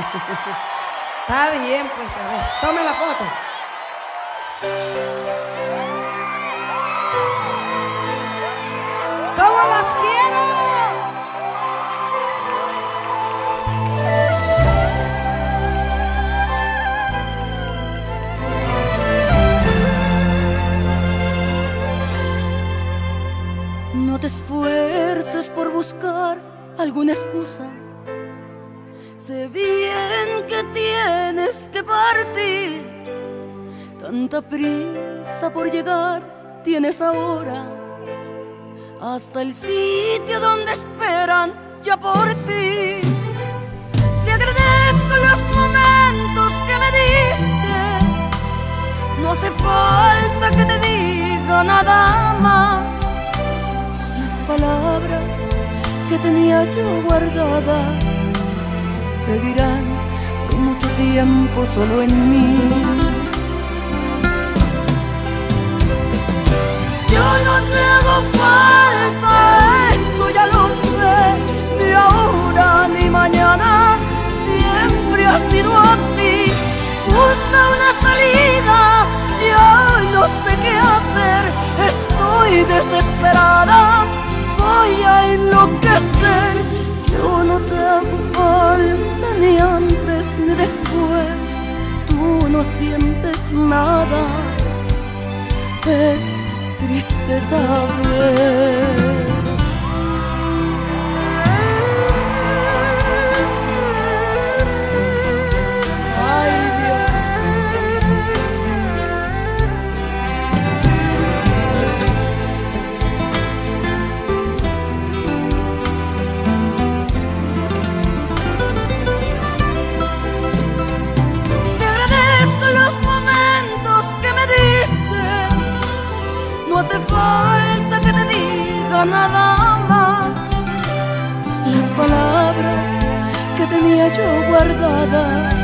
Está bien, pues, a ver, tome la foto. ¿Cómo las quiero? No te esfuerces por buscar alguna excusa. Sé bien que tienes que partir. Tanta prisa por llegar tienes ahora. Hasta el sitio donde esperan ya por ti. Te agradezco los momentos que me diste. No hace falta que te diga nada más palabras que tenía yo guardadas seguirán por mucho tiempo solo en mí. Yo no te hago falta, eso ya lo sé, ni ahora ni mañana, siempre ha sido así. Busca una salida, yo no sé qué hacer, estoy desesperada nada. Es triste saber. Hace falta que te diga nada más. Las palabras que tenía yo guardadas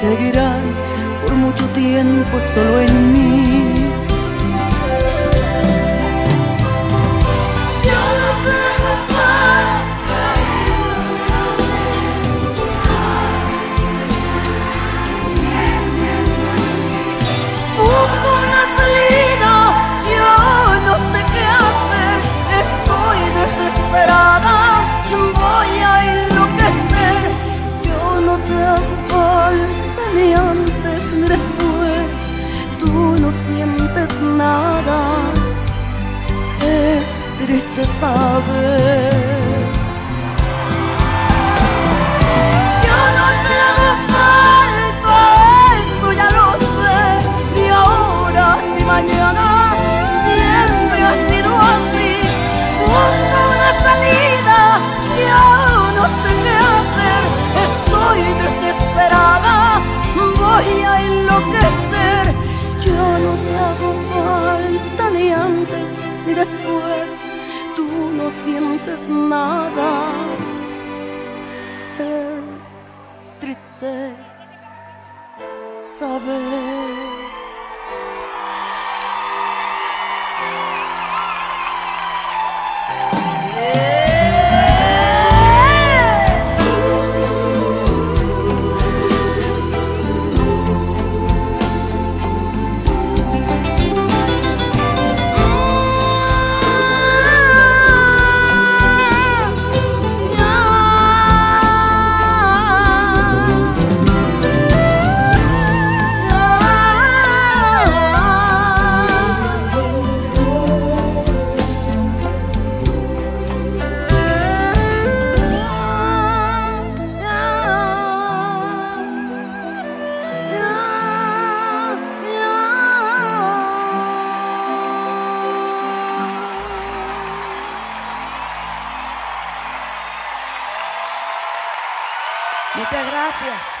seguirán por mucho tiempo solo en mí. Voy a enloquecer. Yo no te hago falta ni antes ni después, tú no sientes nada, es triste saber. Sientes nada. Es triste saber. Muchas gracias.